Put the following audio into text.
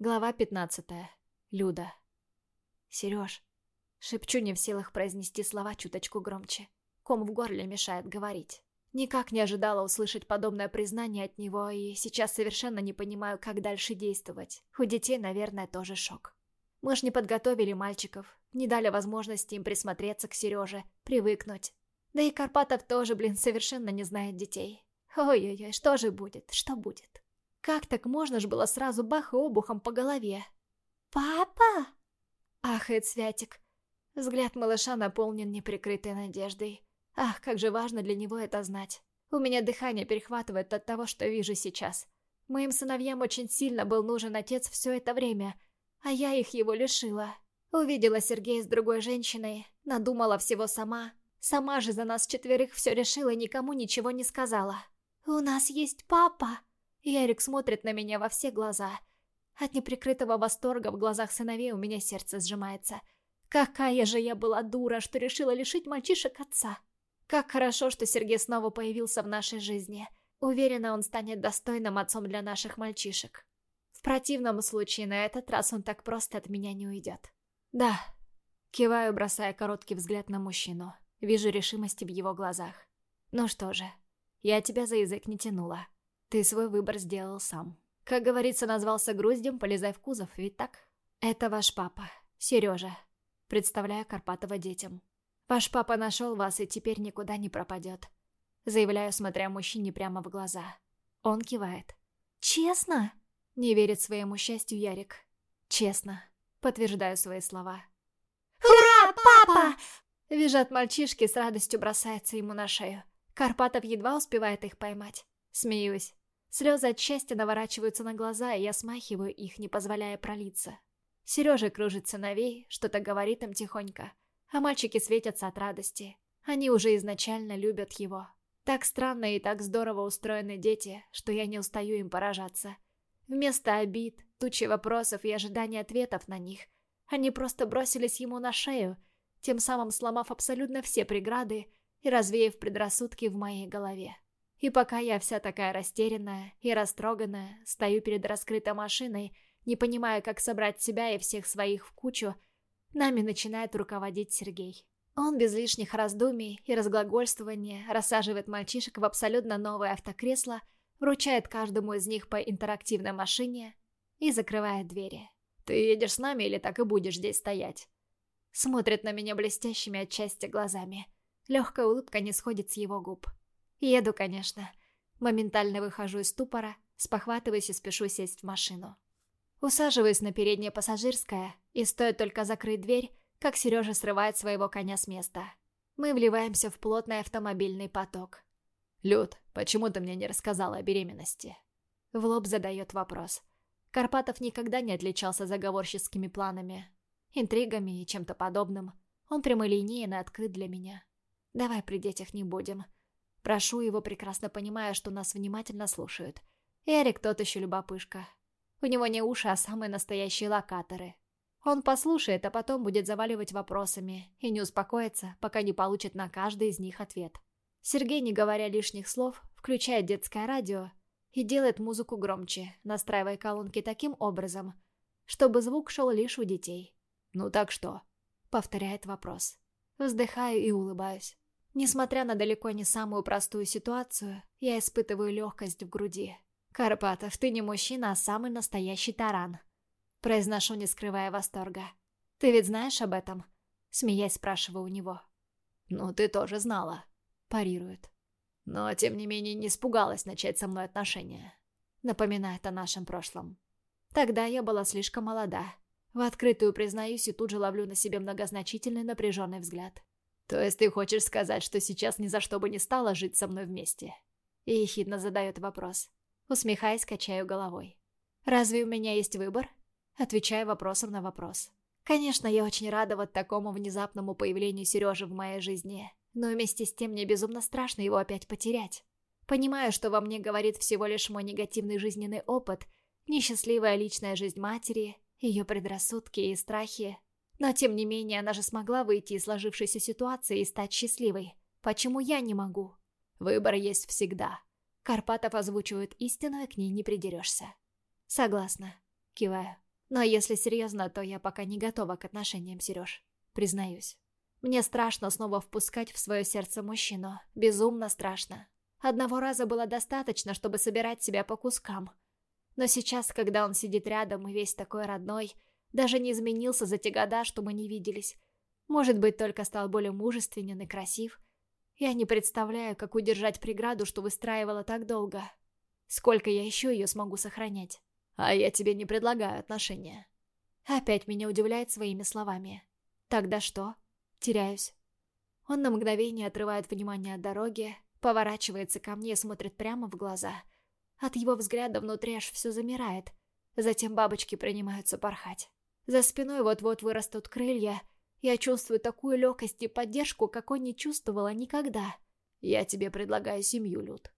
Глава 15. Люда. Сереж. Шепчу не в силах произнести слова чуточку громче. Ком в горле мешает говорить. Никак не ожидала услышать подобное признание от него, и сейчас совершенно не понимаю, как дальше действовать. У детей, наверное, тоже шок. Мы ж не подготовили мальчиков, не дали возможности им присмотреться к Сереже, привыкнуть. Да и Карпатов тоже, блин, совершенно не знает детей. Ой-ой-ой, что же будет, что будет? Как так можно ж было сразу бах и обухом по голове? «Папа!» — ахает Святик. Взгляд малыша наполнен неприкрытой надеждой. Ах, как же важно для него это знать. У меня дыхание перехватывает от того, что вижу сейчас. Моим сыновьям очень сильно был нужен отец все это время, а я их его лишила. Увидела Сергея с другой женщиной, надумала всего сама. Сама же за нас четверых все решила и никому ничего не сказала. «У нас есть папа!» Ярик смотрит на меня во все глаза. От неприкрытого восторга в глазах сыновей у меня сердце сжимается. Какая же я была дура, что решила лишить мальчишек отца. Как хорошо, что Сергей снова появился в нашей жизни. Уверена, он станет достойным отцом для наших мальчишек. В противном случае на этот раз он так просто от меня не уйдет. Да. Киваю, бросая короткий взгляд на мужчину. Вижу решимости в его глазах. Ну что же, я тебя за язык не тянула. Ты свой выбор сделал сам. Как говорится, назвался груздем, полезай в кузов, ведь так? Это ваш папа, Сережа. Представляю Карпатова детям. Ваш папа нашел вас и теперь никуда не пропадет. Заявляю, смотря мужчине прямо в глаза. Он кивает. «Честно?» Не верит своему счастью Ярик. «Честно». Подтверждаю свои слова. «Ура, папа!» Визжат мальчишки, с радостью бросаются ему на шею. Карпатов едва успевает их поймать. Смеюсь. Слезы от счастья наворачиваются на глаза, и я смахиваю их, не позволяя пролиться. Сережа кружит сыновей, что-то говорит им тихонько, а мальчики светятся от радости. Они уже изначально любят его. Так странно и так здорово устроены дети, что я не устаю им поражаться. Вместо обид, тучи вопросов и ожидания ответов на них, они просто бросились ему на шею, тем самым сломав абсолютно все преграды и развеяв предрассудки в моей голове. И пока я вся такая растерянная и растроганная, стою перед раскрытой машиной, не понимая, как собрать себя и всех своих в кучу, нами начинает руководить Сергей. Он без лишних раздумий и разглагольствования рассаживает мальчишек в абсолютно новое автокресло, вручает каждому из них по интерактивной машине и закрывает двери. «Ты едешь с нами или так и будешь здесь стоять?» Смотрит на меня блестящими от счастья глазами. Легкая улыбка не сходит с его губ. Еду, конечно. Моментально выхожу из ступора, спохватываюсь и спешу сесть в машину. Усаживаюсь на переднее пассажирское, и стоит только закрыть дверь, как Сережа срывает своего коня с места. Мы вливаемся в плотный автомобильный поток. «Люд, почему ты мне не рассказала о беременности?» В лоб задает вопрос. Карпатов никогда не отличался заговорческими планами, интригами и чем-то подобным. Он прямолинеен и открыт для меня. Давай при детях не будем. Прошу его, прекрасно понимая, что нас внимательно слушают. Эрик тот еще любопышка. У него не уши, а самые настоящие локаторы. Он послушает, а потом будет заваливать вопросами и не успокоится, пока не получит на каждый из них ответ. Сергей, не говоря лишних слов, включает детское радио и делает музыку громче, настраивая колонки таким образом, чтобы звук шел лишь у детей. «Ну так что?» — повторяет вопрос. Вздыхаю и улыбаюсь. Несмотря на далеко не самую простую ситуацию, я испытываю легкость в груди. «Карпатов, ты не мужчина, а самый настоящий таран», — произношу, не скрывая восторга. «Ты ведь знаешь об этом?» — смеясь спрашиваю у него. «Ну, ты тоже знала», — парирует. «Но, тем не менее, не испугалась начать со мной отношения», — напоминает о нашем прошлом. Тогда я была слишком молода. В открытую признаюсь и тут же ловлю на себе многозначительный напряженный взгляд. «То есть ты хочешь сказать, что сейчас ни за что бы не стала жить со мной вместе?» И ехидно задает вопрос. Усмехаясь, качаю головой. «Разве у меня есть выбор?» Отвечаю вопросом на вопрос. Конечно, я очень рада вот такому внезапному появлению Сережи в моей жизни, но вместе с тем мне безумно страшно его опять потерять. Понимаю, что во мне говорит всего лишь мой негативный жизненный опыт, несчастливая личная жизнь матери, ее предрассудки и страхи, но тем не менее, она же смогла выйти из сложившейся ситуации и стать счастливой. Почему я не могу? Выбор есть всегда. Карпатов озвучивает истину, и к ней не придерешься. Согласна. Киваю. Но если серьезно, то я пока не готова к отношениям, Сереж. Признаюсь. Мне страшно снова впускать в свое сердце мужчину. Безумно страшно. Одного раза было достаточно, чтобы собирать себя по кускам. Но сейчас, когда он сидит рядом и весь такой родной, даже не изменился за те года, что мы не виделись. Может быть, только стал более мужественен и красив. Я не представляю, как удержать преграду, что выстраивала так долго. Сколько я еще ее смогу сохранять? А я тебе не предлагаю отношения. Опять меня удивляет своими словами. Тогда что? Теряюсь. Он на мгновение отрывает внимание от дороги, поворачивается ко мне и смотрит прямо в глаза. От его взгляда внутри аж все замирает. Затем бабочки принимаются порхать. За спиной вот-вот вырастут крылья. Я чувствую такую легкость и поддержку, какой не чувствовала никогда. Я тебе предлагаю семью, Люд.